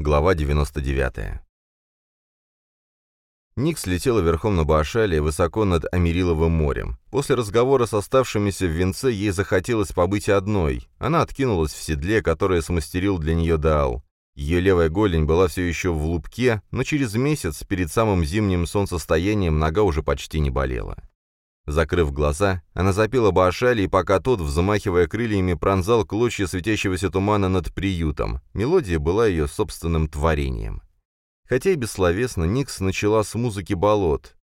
Глава 99. Ник слетела верхом на Баашале высоко над Америловым морем. После разговора с оставшимися в венце ей захотелось побыть одной. Она откинулась в седле, которое смастерил для нее Даал. Ее левая голень была все еще в лупке, но через месяц, перед самым зимним солнцестоянием, нога уже почти не болела. Закрыв глаза, она запела Баашали, и пока тот, взмахивая крыльями, пронзал клочья светящегося тумана над приютом, мелодия была ее собственным творением. Хотя и бессловесно, Никс начала с музыки болот.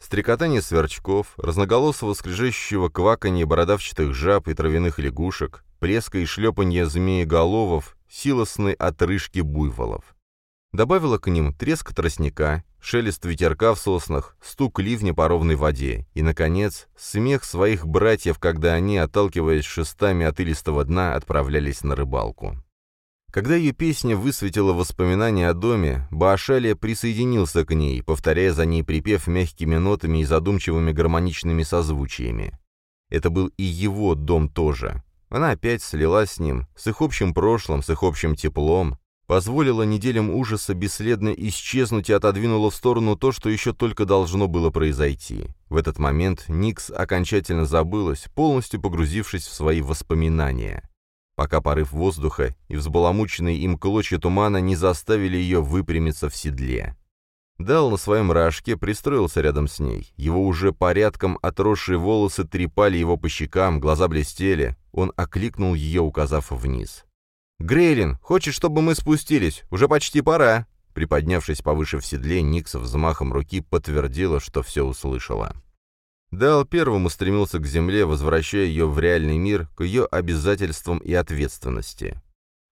Стрекотание сверчков, разноголосого скрежещущего кваканья бородавчатых жаб и травяных лягушек, плеска и шлепанья змееголовов, силосной отрыжки буйволов. Добавила к ним треск тростника, шелест ветерка в соснах, стук ливня по ровной воде и, наконец, смех своих братьев, когда они, отталкиваясь шестами от илистого дна, отправлялись на рыбалку. Когда ее песня высветила воспоминания о доме, Баашалия присоединился к ней, повторяя за ней припев мягкими нотами и задумчивыми гармоничными созвучиями. Это был и его дом тоже. Она опять слилась с ним, с их общим прошлым, с их общим теплом, позволила неделям ужаса бесследно исчезнуть и отодвинула в сторону то, что еще только должно было произойти. В этот момент Никс окончательно забылась, полностью погрузившись в свои воспоминания. Пока порыв воздуха и взбаламученные им клочья тумана не заставили ее выпрямиться в седле. Дал на своем рожке пристроился рядом с ней. Его уже порядком отросшие волосы трепали его по щекам, глаза блестели. Он окликнул ее, указав вниз. «Грейлин, хочешь, чтобы мы спустились? Уже почти пора!» Приподнявшись повыше в седле, Никс взмахом руки подтвердила, что все услышала. Дал первым устремился к земле, возвращая ее в реальный мир, к ее обязательствам и ответственности.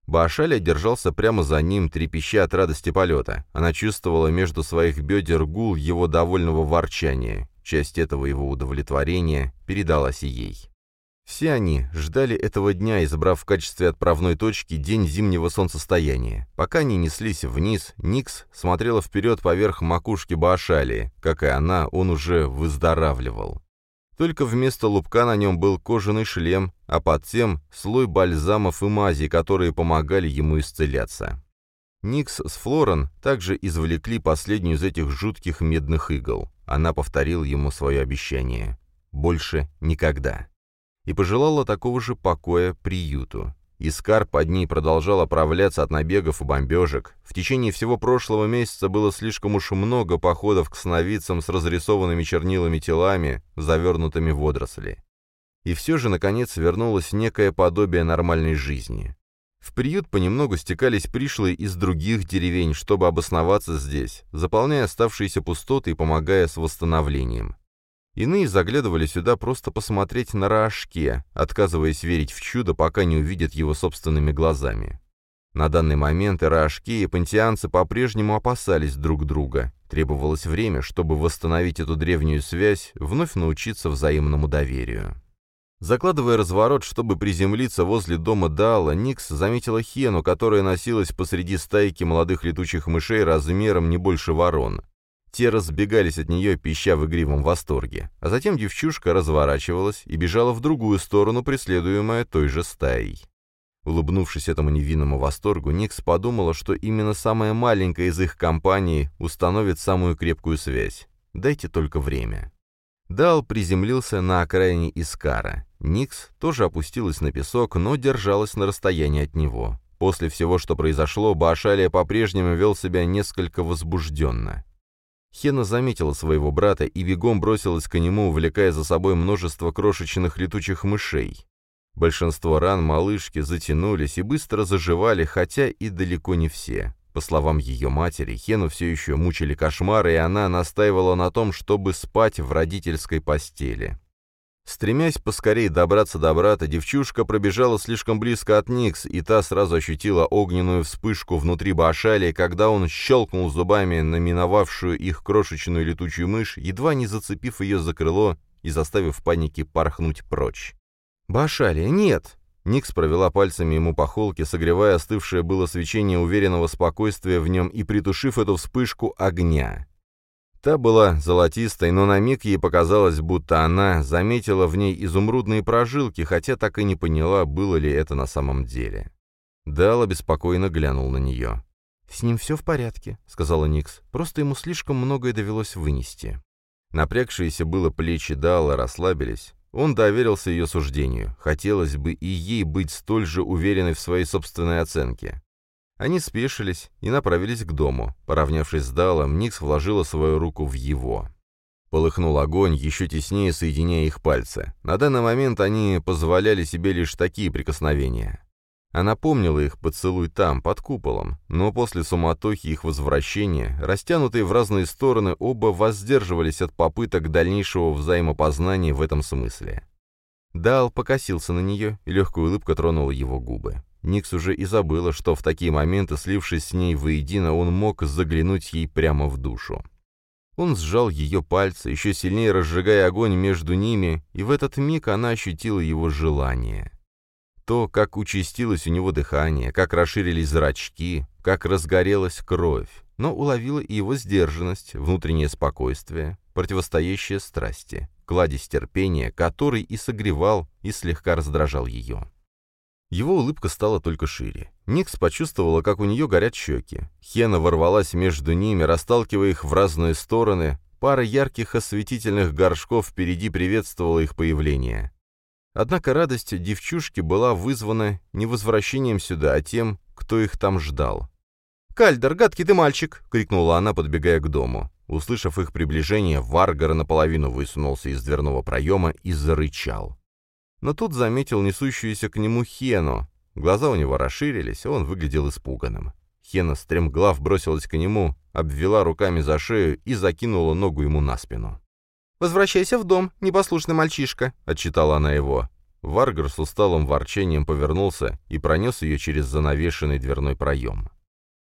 Баашаля держался прямо за ним, трепеща от радости полета. Она чувствовала между своих бедер гул его довольного ворчания. Часть этого его удовлетворения передалась ей. Все они ждали этого дня, избрав в качестве отправной точки день зимнего солнцестояния. Пока они неслись вниз, Никс смотрела вперед поверх макушки Баашали. Как и она, он уже выздоравливал. Только вместо лупка на нем был кожаный шлем, а под тем слой бальзамов и мази, которые помогали ему исцеляться. Никс с Флорен также извлекли последнюю из этих жутких медных игл. Она повторила ему свое обещание. «Больше никогда» и пожелала такого же покоя приюту. Искар под ней продолжал оправляться от набегов и бомбежек. В течение всего прошлого месяца было слишком уж много походов к сновидцам с разрисованными чернилами телами, завернутыми в водоросли. И все же, наконец, вернулось некое подобие нормальной жизни. В приют понемногу стекались пришлые из других деревень, чтобы обосноваться здесь, заполняя оставшиеся пустоты и помогая с восстановлением. Иные заглядывали сюда просто посмотреть на Раашке, отказываясь верить в чудо, пока не увидят его собственными глазами. На данный момент и Раашке, и пантеанцы по-прежнему опасались друг друга. Требовалось время, чтобы восстановить эту древнюю связь, вновь научиться взаимному доверию. Закладывая разворот, чтобы приземлиться возле дома Дала, Никс заметила Хену, которая носилась посреди стайки молодых летучих мышей размером не больше ворон. Те разбегались от нее, пища в игривом восторге. А затем девчушка разворачивалась и бежала в другую сторону, преследуемая той же стаей. Улыбнувшись этому невинному восторгу, Никс подумала, что именно самая маленькая из их компаний установит самую крепкую связь. Дайте только время. Дал приземлился на окраине Искара. Никс тоже опустилась на песок, но держалась на расстоянии от него. После всего, что произошло, Баашалия по-прежнему вел себя несколько возбужденно. Хена заметила своего брата и бегом бросилась к нему, увлекая за собой множество крошечных летучих мышей. Большинство ран малышки затянулись и быстро заживали, хотя и далеко не все. По словам ее матери, Хену все еще мучили кошмары, и она настаивала на том, чтобы спать в родительской постели. Стремясь поскорее добраться до брата, девчушка пробежала слишком близко от Никс, и та сразу ощутила огненную вспышку внутри Баашали, когда он щелкнул зубами на миновавшую их крошечную летучую мышь, едва не зацепив ее за крыло и заставив в панике порхнуть прочь. «Баашали, нет!» Никс провела пальцами ему по холке, согревая остывшее было свечение уверенного спокойствия в нем и притушив эту вспышку огня. Та была золотистой, но на миг ей показалось, будто она заметила в ней изумрудные прожилки, хотя так и не поняла, было ли это на самом деле. Дала беспокойно глянул на нее. «С ним все в порядке», — сказала Никс. «Просто ему слишком многое довелось вынести». Напрягшиеся было плечи Дала расслабились. Он доверился ее суждению. Хотелось бы и ей быть столь же уверенной в своей собственной оценке. Они спешились и направились к дому. Поравнявшись с Далом, Никс вложила свою руку в его. Полыхнул огонь, еще теснее соединяя их пальцы. На данный момент они позволяли себе лишь такие прикосновения. Она помнила их поцелуй там, под куполом, но после суматохи их возвращения, растянутые в разные стороны, оба воздерживались от попыток дальнейшего взаимопознания в этом смысле. Дал покосился на нее, и легкая улыбка тронула его губы. Никс уже и забыла, что в такие моменты, слившись с ней воедино, он мог заглянуть ей прямо в душу. Он сжал ее пальцы, еще сильнее разжигая огонь между ними, и в этот миг она ощутила его желание то, как участилось у него дыхание, как расширились зрачки, как разгорелась кровь, но уловила и его сдержанность, внутреннее спокойствие, противостоящее страсти, кладезь терпения, который и согревал, и слегка раздражал ее. Его улыбка стала только шире. Никс почувствовала, как у нее горят щеки. Хена ворвалась между ними, расталкивая их в разные стороны. Пара ярких осветительных горшков впереди приветствовала их появление. Однако радость девчушки была вызвана не возвращением сюда, а тем, кто их там ждал. «Кальдер, гадкий ты мальчик!» — крикнула она, подбегая к дому. Услышав их приближение, Варгар наполовину высунулся из дверного проема и зарычал. Но тут заметил несущуюся к нему Хену. Глаза у него расширились, он выглядел испуганным. Хена стремглав бросилась к нему, обвела руками за шею и закинула ногу ему на спину. «Возвращайся в дом, непослушный мальчишка», — отчитала она его. Варгар с усталым ворчением повернулся и пронес ее через занавешенный дверной проем.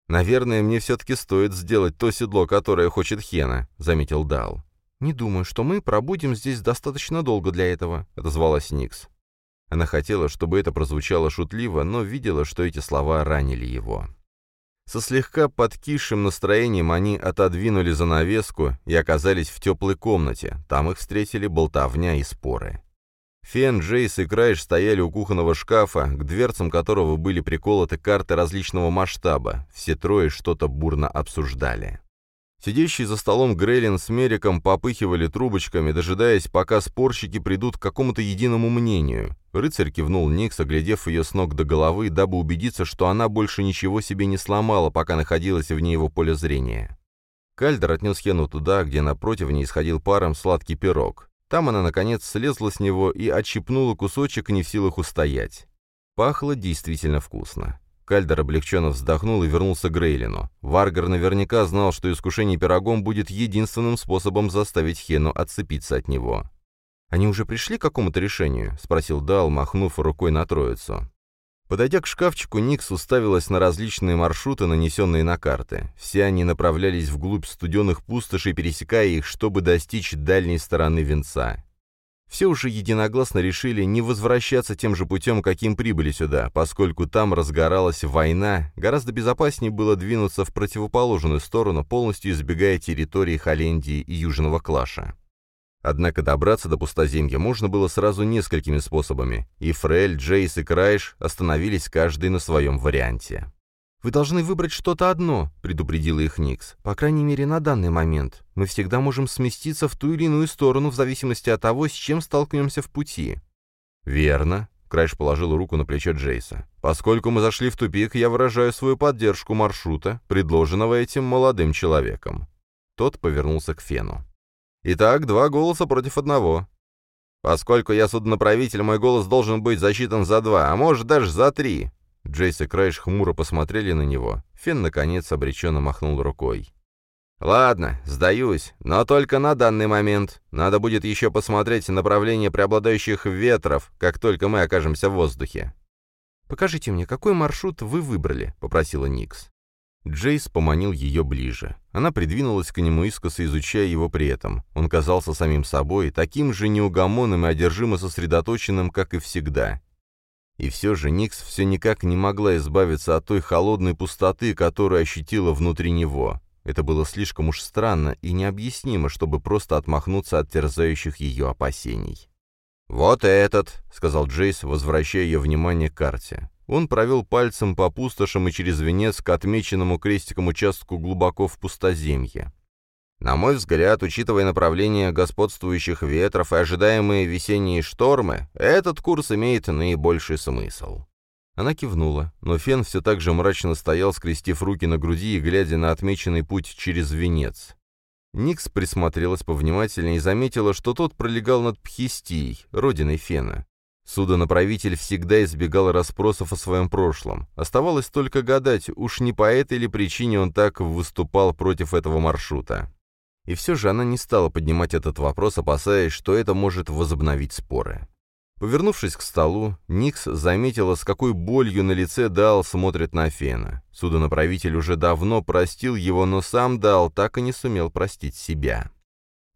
«Наверное, мне все-таки стоит сделать то седло, которое хочет Хена», — заметил Дал. «Не думаю, что мы пробудем здесь достаточно долго для этого», — отозвалась Никс. Она хотела, чтобы это прозвучало шутливо, но видела, что эти слова ранили его. Со слегка подкисшим настроением они отодвинули занавеску и оказались в теплой комнате. Там их встретили болтовня и споры. Фен, Джейс и Крайш стояли у кухонного шкафа, к дверцам которого были приколоты карты различного масштаба. Все трое что-то бурно обсуждали. Сидящие за столом Грейлин с Мериком попыхивали трубочками, дожидаясь, пока спорщики придут к какому-то единому мнению. Рыцарь кивнул Никс, оглядев ее с ног до головы, дабы убедиться, что она больше ничего себе не сломала, пока находилась вне его поля зрения. Кальдер отнес Хену туда, где напротив не исходил паром сладкий пирог. Там она, наконец, слезла с него и отщипнула кусочек, не в силах устоять. Пахло действительно вкусно. Кальдер облегченно вздохнул и вернулся к Грейлину. Варгар наверняка знал, что искушение пирогом будет единственным способом заставить Хену отцепиться от него. «Они уже пришли к какому-то решению?» — спросил Дал, махнув рукой на троицу. Подойдя к шкафчику, Никс уставилась на различные маршруты, нанесенные на карты. Все они направлялись вглубь студенных пустошей, пересекая их, чтобы достичь дальней стороны венца. Все уже единогласно решили не возвращаться тем же путем, каким прибыли сюда, поскольку там разгоралась война, гораздо безопаснее было двинуться в противоположную сторону, полностью избегая территории Холлендии и Южного Клаша. Однако добраться до пустоземья можно было сразу несколькими способами, и Фрель, Джейс и Крайш остановились каждый на своем варианте. «Вы должны выбрать что-то одно», — предупредила их Никс. «По крайней мере, на данный момент. Мы всегда можем сместиться в ту или иную сторону в зависимости от того, с чем столкнемся в пути». «Верно», — Крайш положил руку на плечо Джейса. «Поскольку мы зашли в тупик, я выражаю свою поддержку маршрута, предложенного этим молодым человеком». Тот повернулся к Фену. «Итак, два голоса против одного. Поскольку я судноправитель, мой голос должен быть засчитан за два, а может даже за три. Джейс и Крайш хмуро посмотрели на него. Фен, наконец, обреченно махнул рукой. «Ладно, сдаюсь, но только на данный момент. Надо будет еще посмотреть направление преобладающих ветров, как только мы окажемся в воздухе». «Покажите мне, какой маршрут вы выбрали?» — попросила Никс. Джейс поманил ее ближе. Она придвинулась к нему искоса, изучая его при этом. Он казался самим собой, таким же неугомонным и одержимо сосредоточенным, как и всегда. И все же Никс все никак не могла избавиться от той холодной пустоты, которую ощутила внутри него. Это было слишком уж странно и необъяснимо, чтобы просто отмахнуться от терзающих ее опасений. «Вот этот», — сказал Джейс, возвращая ее внимание к карте. Он провел пальцем по пустошам и через венец к отмеченному крестиком участку глубоко в пустоземье. На мой взгляд, учитывая направление господствующих ветров и ожидаемые весенние штормы, этот курс имеет наибольший смысл. Она кивнула, но Фен все так же мрачно стоял, скрестив руки на груди и глядя на отмеченный путь через венец. Никс присмотрелась повнимательнее и заметила, что тот пролегал над Пхистией, родиной Фена. Судонаправитель всегда избегал расспросов о своем прошлом. Оставалось только гадать, уж не по этой ли причине он так выступал против этого маршрута. И все же она не стала поднимать этот вопрос, опасаясь, что это может возобновить споры. Повернувшись к столу, Никс заметила, с какой болью на лице Дал смотрит на Фена. Судонаправитель уже давно простил его, но сам Дал так и не сумел простить себя.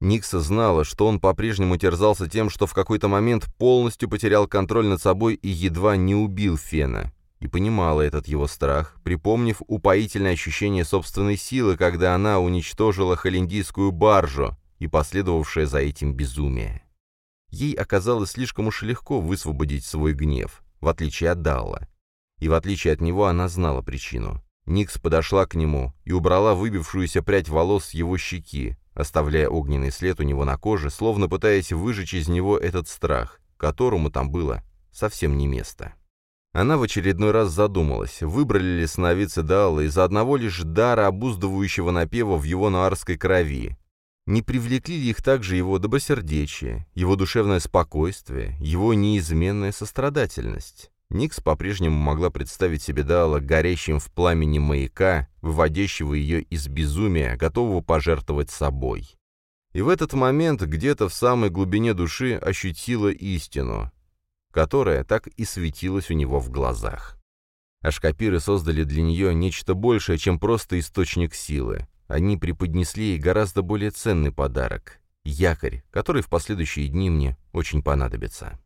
Никс знала, что он по-прежнему терзался тем, что в какой-то момент полностью потерял контроль над собой и едва не убил Фена. И понимала этот его страх, припомнив упоительное ощущение собственной силы, когда она уничтожила холиндийскую баржу и последовавшее за этим безумие. Ей оказалось слишком уж легко высвободить свой гнев, в отличие от Далла. И в отличие от него она знала причину. Никс подошла к нему и убрала выбившуюся прядь волос с его щеки, оставляя огненный след у него на коже, словно пытаясь выжечь из него этот страх, которому там было совсем не место. Она в очередной раз задумалась, выбрали ли сновидцы Даала из-за одного лишь дара обуздывающего напева в его нуарской крови, не привлекли ли их также его добросердечие, его душевное спокойствие, его неизменная сострадательность? Никс по-прежнему могла представить себе Дала горящим в пламени маяка, выводящего ее из безумия, готового пожертвовать собой. И в этот момент где-то в самой глубине души ощутила истину, которая так и светилась у него в глазах. Ашкапиры создали для нее нечто большее, чем просто источник силы. Они преподнесли ей гораздо более ценный подарок — якорь, который в последующие дни мне очень понадобится.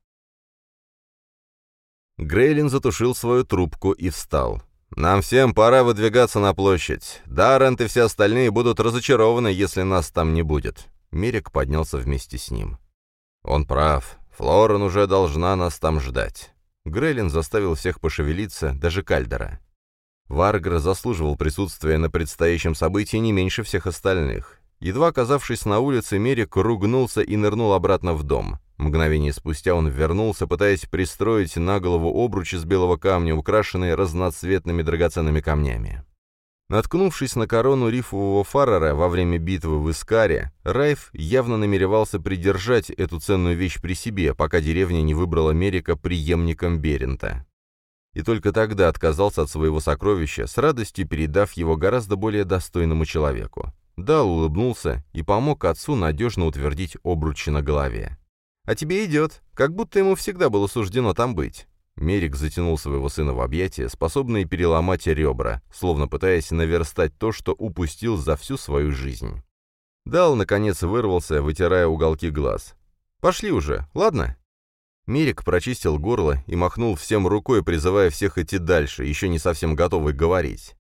Грейлин затушил свою трубку и встал. «Нам всем пора выдвигаться на площадь. Даррент и все остальные будут разочарованы, если нас там не будет». Мерик поднялся вместе с ним. «Он прав. Флорен уже должна нас там ждать». Грейлин заставил всех пошевелиться, даже Кальдера. Варгр заслуживал присутствия на предстоящем событии не меньше всех остальных. Едва оказавшись на улице, Мерик ругнулся и нырнул обратно в дом. Мгновение спустя он вернулся, пытаясь пристроить на голову обруч из белого камня, украшенный разноцветными драгоценными камнями. Наткнувшись на корону рифового фарера во время битвы в Искаре, Райф явно намеревался придержать эту ценную вещь при себе, пока деревня не выбрала Мерика преемником Берента и только тогда отказался от своего сокровища, с радостью передав его гораздо более достойному человеку. Дал улыбнулся и помог отцу надежно утвердить обручи на голове. «А тебе идет, как будто ему всегда было суждено там быть». Мерик затянул своего сына в объятия, способные переломать ребра, словно пытаясь наверстать то, что упустил за всю свою жизнь. Дал, наконец, вырвался, вытирая уголки глаз. «Пошли уже, ладно?» Мирик прочистил горло и махнул всем рукой, призывая всех идти дальше, еще не совсем готовый говорить.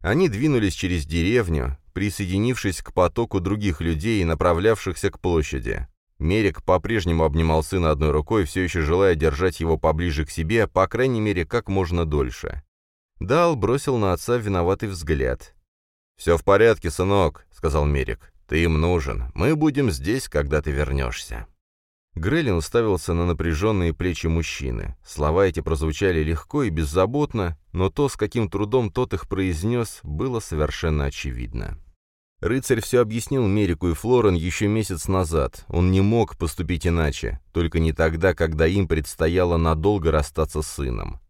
Они двинулись через деревню, присоединившись к потоку других людей, направлявшихся к площади. Мерик по-прежнему обнимал сына одной рукой, все еще желая держать его поближе к себе, по крайней мере, как можно дольше. Дал бросил на отца виноватый взгляд. «Все в порядке, сынок», — сказал Мерик. «Ты им нужен. Мы будем здесь, когда ты вернешься». Грейлин уставился на напряженные плечи мужчины. Слова эти прозвучали легко и беззаботно, но то, с каким трудом тот их произнес, было совершенно очевидно. Рыцарь все объяснил Мерику и Флорен еще месяц назад. Он не мог поступить иначе, только не тогда, когда им предстояло надолго расстаться с сыном.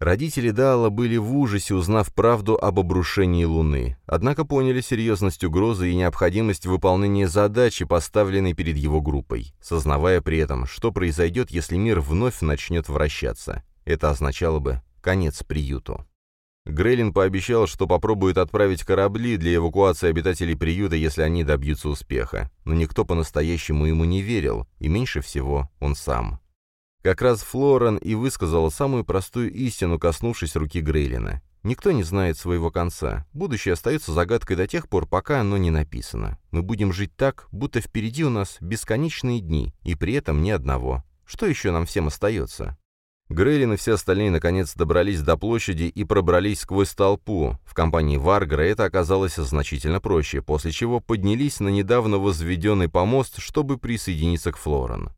Родители Даала были в ужасе, узнав правду об обрушении Луны, однако поняли серьезность угрозы и необходимость выполнения задачи, поставленной перед его группой, сознавая при этом, что произойдет, если мир вновь начнет вращаться. Это означало бы конец приюту. Грейлин пообещал, что попробует отправить корабли для эвакуации обитателей приюта, если они добьются успеха, но никто по-настоящему ему не верил, и меньше всего он сам. Как раз Флорен и высказала самую простую истину, коснувшись руки Грейлина. Никто не знает своего конца. Будущее остается загадкой до тех пор, пока оно не написано. Мы будем жить так, будто впереди у нас бесконечные дни, и при этом ни одного. Что еще нам всем остается? Грейлин и все остальные наконец добрались до площади и пробрались сквозь толпу. В компании Варгра это оказалось значительно проще, после чего поднялись на недавно возведенный помост, чтобы присоединиться к Флорен.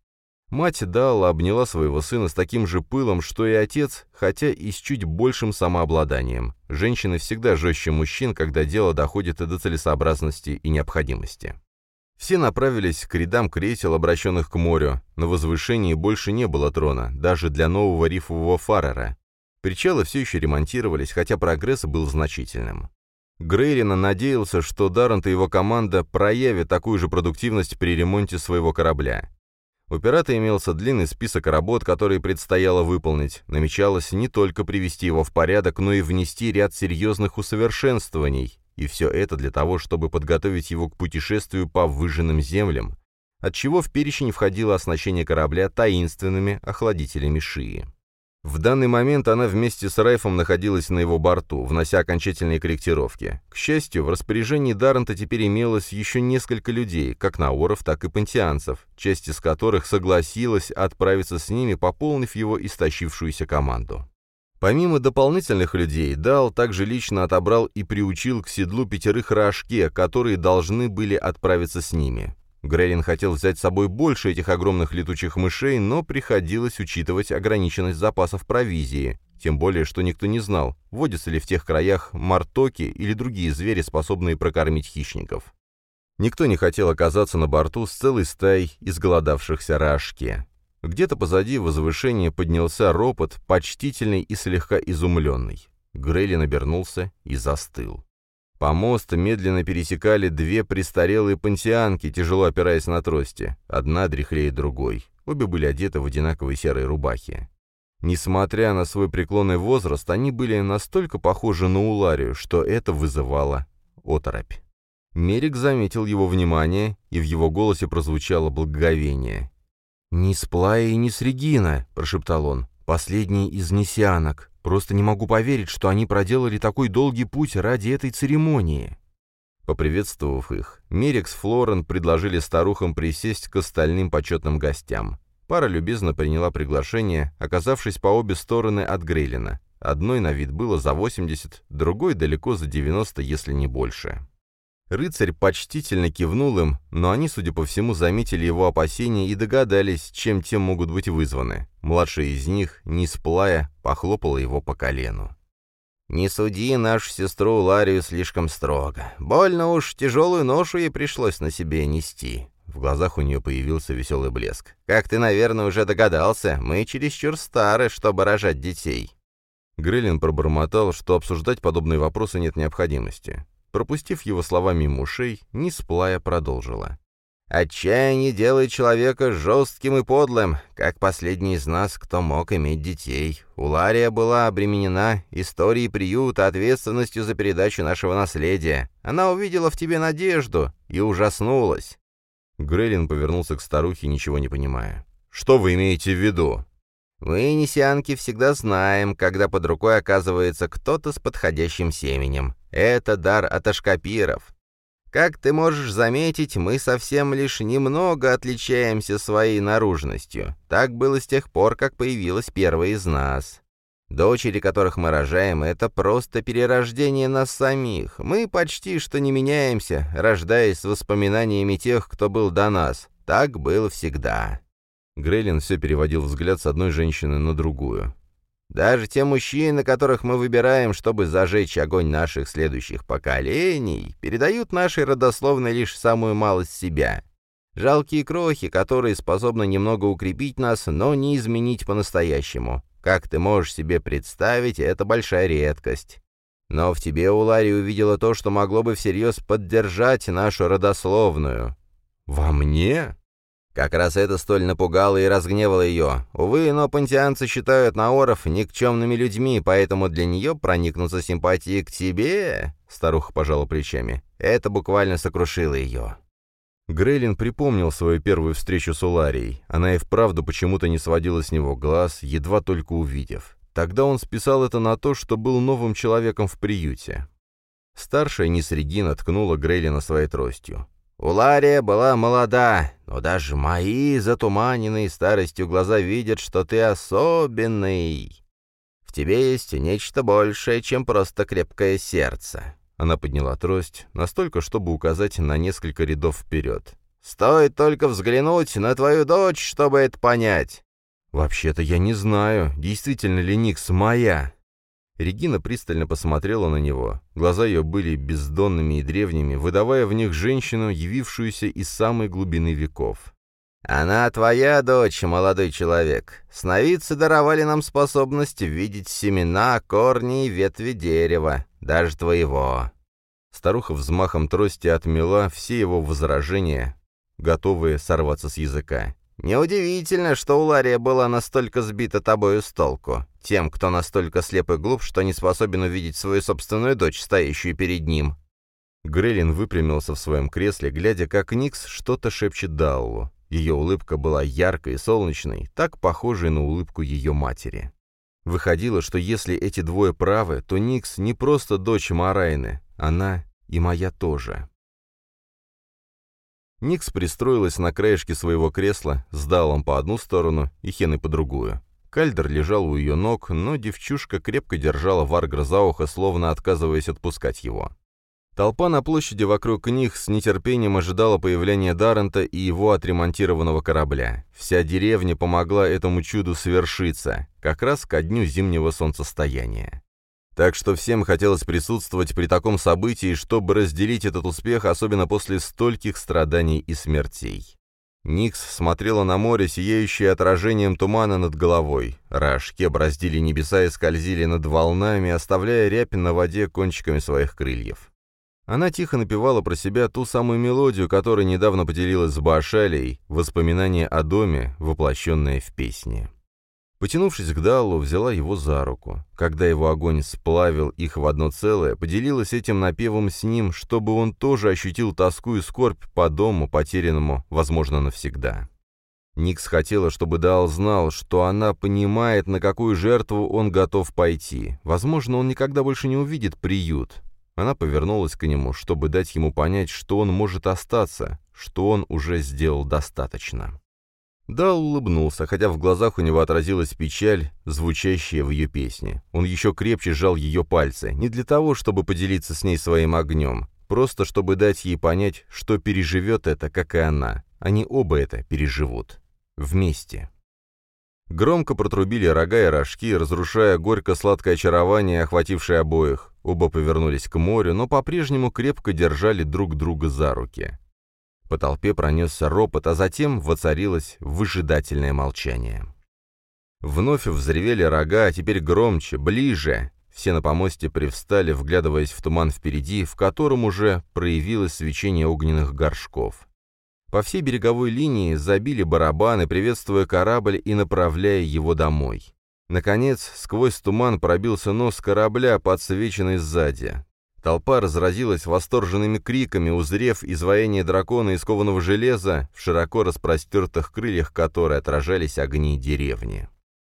Мать Далла обняла своего сына с таким же пылом, что и отец, хотя и с чуть большим самообладанием. Женщины всегда жестче мужчин, когда дело доходит до целесообразности и необходимости. Все направились к рядам кресел, обращенных к морю. На возвышении больше не было трона, даже для нового рифового фарера. Причалы все еще ремонтировались, хотя прогресс был значительным. Грейлина надеялся, что Даррент и его команда проявят такую же продуктивность при ремонте своего корабля. У пирата имелся длинный список работ, которые предстояло выполнить. Намечалось не только привести его в порядок, но и внести ряд серьезных усовершенствований, и все это для того, чтобы подготовить его к путешествию по выжженным землям, отчего в перечень входило оснащение корабля таинственными охладителями шии. В данный момент она вместе с Райфом находилась на его борту, внося окончательные корректировки. К счастью, в распоряжении Даррента теперь имелось еще несколько людей, как наоров, так и пантеанцев, часть из которых согласилась отправиться с ними, пополнив его истощившуюся команду. Помимо дополнительных людей, Дал также лично отобрал и приучил к седлу пятерых рожке, которые должны были отправиться с ними. Грейлин хотел взять с собой больше этих огромных летучих мышей, но приходилось учитывать ограниченность запасов провизии, тем более, что никто не знал, водятся ли в тех краях мартоки или другие звери, способные прокормить хищников. Никто не хотел оказаться на борту с целой стаей изголодавшихся рашки. Где-то позади возвышения поднялся ропот, почтительный и слегка изумленный. Грейлин обернулся и застыл. Помост медленно пересекали две престарелые пансианки, тяжело опираясь на трости. Одна дряхлее другой. Обе были одеты в одинаковые серые рубахи. Несмотря на свой преклонный возраст, они были настолько похожи на Уларию, что это вызывало оторопь. Мерик заметил его внимание, и в его голосе прозвучало благоговение. «Ни с Плая и ни с Регина», — прошептал он, — «последний из несианок. Просто не могу поверить, что они проделали такой долгий путь ради этой церемонии». Поприветствовав их, Мерик с Флорен предложили старухам присесть к остальным почетным гостям. Пара любезно приняла приглашение, оказавшись по обе стороны от Грейлина. Одной на вид было за 80, другой далеко за 90, если не больше. Рыцарь почтительно кивнул им, но они, судя по всему, заметили его опасения и догадались, чем те могут быть вызваны. Младшая из них, не сплая, похлопала его по колену. «Не суди нашу сестру Ларию слишком строго. Больно уж тяжелую ношу ей пришлось на себе нести». В глазах у нее появился веселый блеск. «Как ты, наверное, уже догадался, мы чересчур стары, чтобы рожать детей». Грейлин пробормотал, что обсуждать подобные вопросы нет необходимости. Пропустив его слова мимо ушей, Нисплая продолжила. «Отчаяние делает человека жестким и подлым, как последний из нас, кто мог иметь детей. Улария была обременена историей приюта, ответственностью за передачу нашего наследия. Она увидела в тебе надежду и ужаснулась». Грейлин повернулся к старухе, ничего не понимая. «Что вы имеете в виду?» Мы, несианки, всегда знаем, когда под рукой оказывается кто-то с подходящим семенем. Это дар от ашкапиров. Как ты можешь заметить, мы совсем лишь немного отличаемся своей наружностью. Так было с тех пор, как появилась первая из нас. Дочери, которых мы рожаем, это просто перерождение нас самих. Мы почти что не меняемся, рождаясь с воспоминаниями тех, кто был до нас. Так было всегда. Грейлин все переводил взгляд с одной женщины на другую. «Даже те мужчины, которых мы выбираем, чтобы зажечь огонь наших следующих поколений, передают нашей родословной лишь самую малость себя. Жалкие крохи, которые способны немного укрепить нас, но не изменить по-настоящему. Как ты можешь себе представить, это большая редкость. Но в тебе Улари увидела то, что могло бы всерьез поддержать нашу родословную». «Во мне?» Как раз это столь напугало и разгневало ее. Увы, но пантеанцы считают наоров никчемными людьми, поэтому для нее проникнуться симпатией к тебе, старуха пожала плечами, это буквально сокрушило ее. Грейлин припомнил свою первую встречу с Уларией. Она и вправду почему-то не сводила с него глаз, едва только увидев. Тогда он списал это на то, что был новым человеком в приюте. Старшая Нис Регина ткнула Грейлина своей тростью. Улария была молода, но даже мои затуманенные старостью глаза видят, что ты особенный. В тебе есть нечто большее, чем просто крепкое сердце». Она подняла трость, настолько, чтобы указать на несколько рядов вперед. «Стоит только взглянуть на твою дочь, чтобы это понять». «Вообще-то я не знаю, действительно ли Никс моя». Регина пристально посмотрела на него. Глаза ее были бездонными и древними, выдавая в них женщину, явившуюся из самой глубины веков. «Она твоя дочь, молодой человек. Сновидцы даровали нам способность видеть семена, корни и ветви дерева, даже твоего». Старуха взмахом трости отмела все его возражения, готовые сорваться с языка. «Неудивительно, что Улария была настолько сбита тобою с толку. Тем, кто настолько слеп и глуп, что не способен увидеть свою собственную дочь, стоящую перед ним». Грейлин выпрямился в своем кресле, глядя, как Никс что-то шепчет Даллу. Ее улыбка была яркой и солнечной, так похожей на улыбку ее матери. Выходило, что если эти двое правы, то Никс не просто дочь Марайны, она и моя тоже. Никс пристроилась на краешке своего кресла, с Далом по одну сторону и Хеной по другую. Кальдер лежал у ее ног, но девчушка крепко держала Варгра за ухо, словно отказываясь отпускать его. Толпа на площади вокруг них с нетерпением ожидала появления Даррента и его отремонтированного корабля. Вся деревня помогла этому чуду свершиться, как раз ко дню зимнего солнцестояния. Так что всем хотелось присутствовать при таком событии, чтобы разделить этот успех, особенно после стольких страданий и смертей. Никс смотрела на море, сияющее отражением тумана над головой. Рашки браздили небеса и скользили над волнами, оставляя рябь на воде кончиками своих крыльев. Она тихо напевала про себя ту самую мелодию, которой недавно поделилась с Баашалей, воспоминание о доме, воплощенное в песне. Потянувшись к Даллу, взяла его за руку. Когда его огонь сплавил их в одно целое, поделилась этим напевом с ним, чтобы он тоже ощутил тоску и скорбь по дому, потерянному, возможно, навсегда. Никс хотела, чтобы Дал знал, что она понимает, на какую жертву он готов пойти. Возможно, он никогда больше не увидит приют. Она повернулась к нему, чтобы дать ему понять, что он может остаться, что он уже сделал достаточно. Дал улыбнулся, хотя в глазах у него отразилась печаль, звучащая в ее песне. Он еще крепче сжал ее пальцы, не для того, чтобы поделиться с ней своим огнем, просто чтобы дать ей понять, что переживет это, как и она. Они оба это переживут. Вместе. Громко протрубили рога и рожки, разрушая горько-сладкое очарование, охватившее обоих. Оба повернулись к морю, но по-прежнему крепко держали друг друга за руки. По толпе пронесся ропот, а затем воцарилось выжидательное молчание. Вновь взревели рога, а теперь громче, ближе. Все на помосте привстали, вглядываясь в туман впереди, в котором уже проявилось свечение огненных горшков. По всей береговой линии забили барабаны, приветствуя корабль и направляя его домой. Наконец, сквозь туман пробился нос корабля, подсвеченный сзади. Толпа разразилась восторженными криками, узрев изваяние дракона из кованого железа, в широко распростертых крыльях которой отражались огни деревни.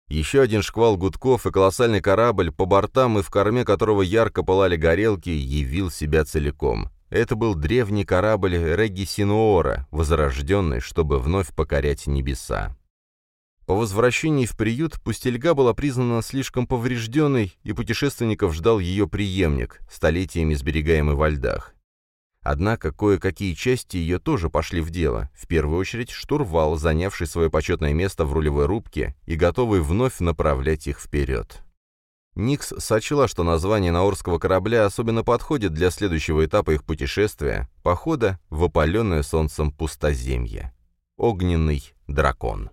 Еще один шквал гудков и колоссальный корабль, по бортам и в корме которого ярко пылали горелки, явил себя целиком. Это был древний корабль Реги Синуора, возрожденный, чтобы вновь покорять небеса. По возвращении в приют пустельга была признана слишком поврежденной, и путешественников ждал ее преемник, столетиями сберегаемый во льдах. Однако кое-какие части ее тоже пошли в дело, в первую очередь штурвал, занявший свое почетное место в рулевой рубке и готовый вновь направлять их вперед. Никс сочла, что название наорского корабля особенно подходит для следующего этапа их путешествия — похода в опаленное солнцем пустоземье. Огненный дракон.